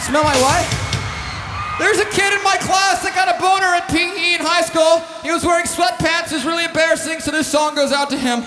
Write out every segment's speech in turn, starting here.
Smell my what? There's a kid in my class that got a boner at PE in high school. He was wearing sweatpants. It was really embarrassing, so this song goes out to him.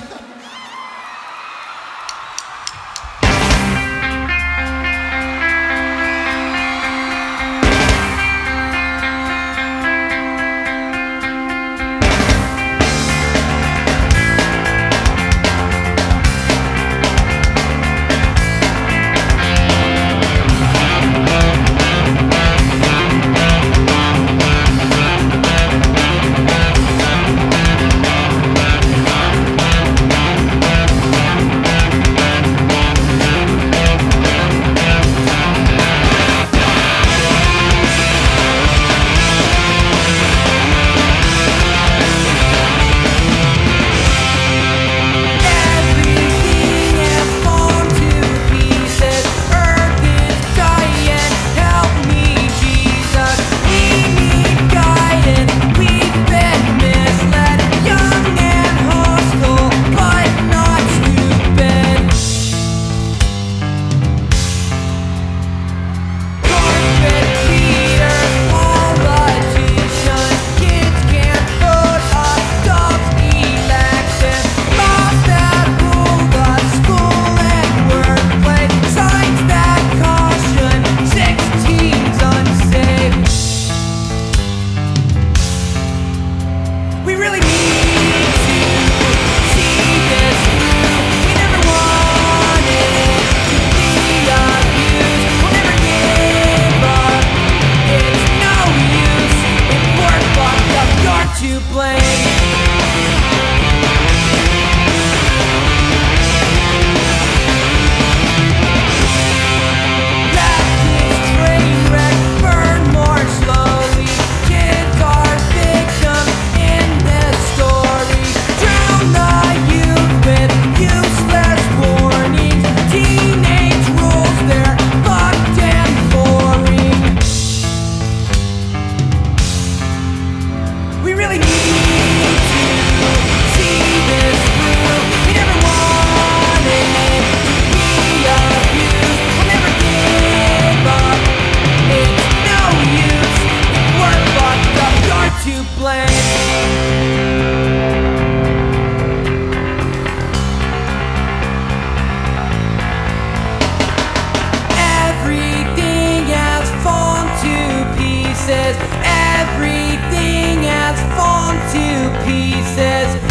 everything has fallen to pieces.